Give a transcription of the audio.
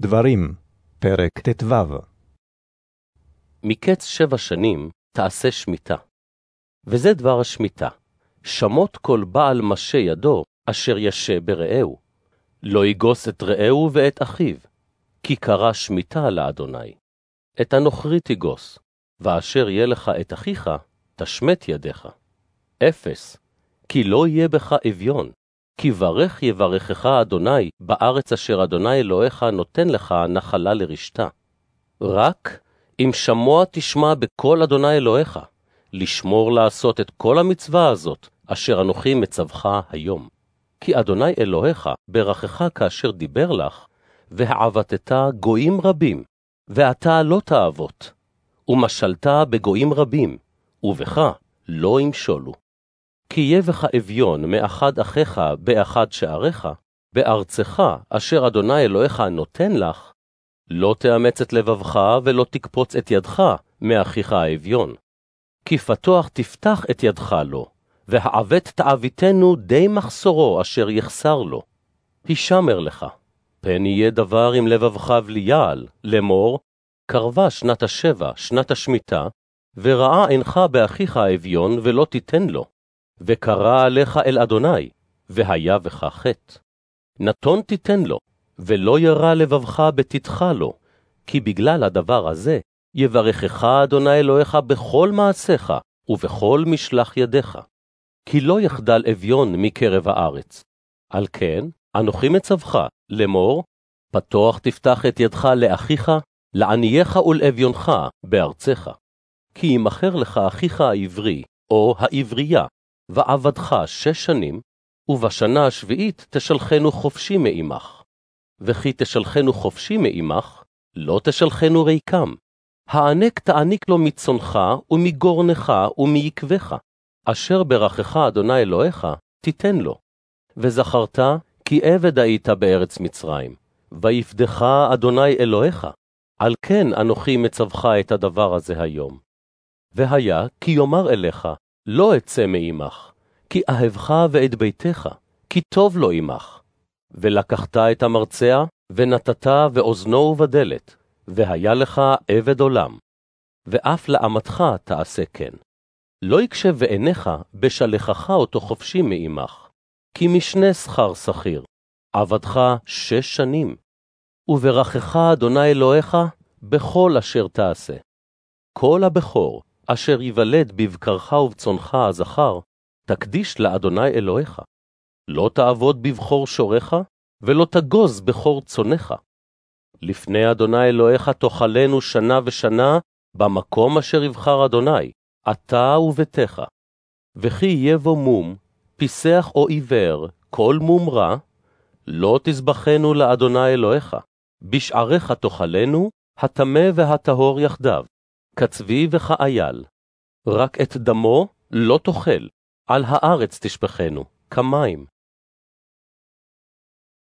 דברים, פרק ט"ו מקץ שבע שנים תעשה שמיטה. וזה דבר השמיטה, שמות כל בעל משה ידו, אשר ישה ברעהו. לא יגוס את רעהו ואת אחיו, כי קרא שמיטה לאדוני. את הנוכרי תגוס, ואשר יהיה לך את אחיך, תשמט ידיך. אפס, כי לא יהיה בך אביון, כי ברך יברכך אדוני בארץ אשר אדוני אלוהיך נותן לך נחלה לרשתה. רק אם שמוע תשמע בקול אדוני אלוהיך, לשמור לעשות את כל המצווה הזאת, אשר אנוכי מצווך היום. כי אדוני אלוהיך ברכך כאשר דיבר לך, והעבטת גויים רבים, ואתה לא תעבוט, ומשלת בגויים רבים, ובך לא ימשולו. כי יהיה בך אביון מאחד אחיך באחד שעריך, בארצך אשר אדוני אלוהיך נותן לך, לא תאמץ את לבבך ולא תקפוץ את ידך מאחיך האביון. כי פתוח תפתח את ידך לו, והעוות תעביתנו די מחסורו אשר יחסר לו. הישמר לך, פן יהיה דבר עם לבבך וליעל, לאמור, קרבה שנת השבע, שנת השמיטה, וראה עינך באחיך האביון ולא תיתן לו. וקרא עליך אל אדוני, והיה בך חטא. נתון תיתן לו, ולא ירא לבבך בתתך לו, כי בגלל הדבר הזה יברכך אדוני אלוהיך בכל מעשיך ובכל משלח ידיך. כי לא יחדל אביון מקרב הארץ. על כן, אנוכי מצווך, לאמור, פתוח תפתח את ידך לאחיך, לענייך ולאביונך בארצך. כי ימכר לך אחיך העברי, או העברייה, ועבדך שש שנים, ובשנה השביעית תשלחנו חופשי מעמך. וכי תשלחנו חופשי מעמך, לא תשלחנו ריקם. הענק תעניק לו מצונך, ומגורנך, ומיקבך, אשר ברכך אדוני אלוהיך, תיתן לו. וזכרת כי עבד היית בארץ מצרים, ויפדך אדוני אלוהיך. על כן אנוכי מצווך את הדבר הזה היום. והיה כי יאמר אליך, לא אצא מעמך, כי אהבך ואת ביתך, כי טוב לו עמך. ולקחת את המרצע, ונתת ואוזנו ובדלת, והיה לך עבד עולם. ואף לאמתך תעשה כן. לא יקשב בעיניך בשלחך אותו חופשי מעמך, כי משנה שכר שכיר, עבדך שש שנים. וברכך אדוני אלוהיך בכל אשר תעשה. כל הבכור, אשר ייוולד בבקרך ובצונך הזכר, תקדיש לאדוני אלוהיך. לא תעבוד בבכור שורך, ולא תגוז בכור צונך. לפני אדוני אלוהיך תאכלנו שנה ושנה, במקום אשר יבחר אדוני, אתה וביתך. וכי יהיה בו מום, פיסח או עיוור, כל מום רע, לא תזבחנו לאדוני אלוהיך. בשעריך תאכלנו, הטמא והטהור יחדיו. כצבי וכאייל. רק את דמו לא תאכל, על הארץ תשפכנו, כמים.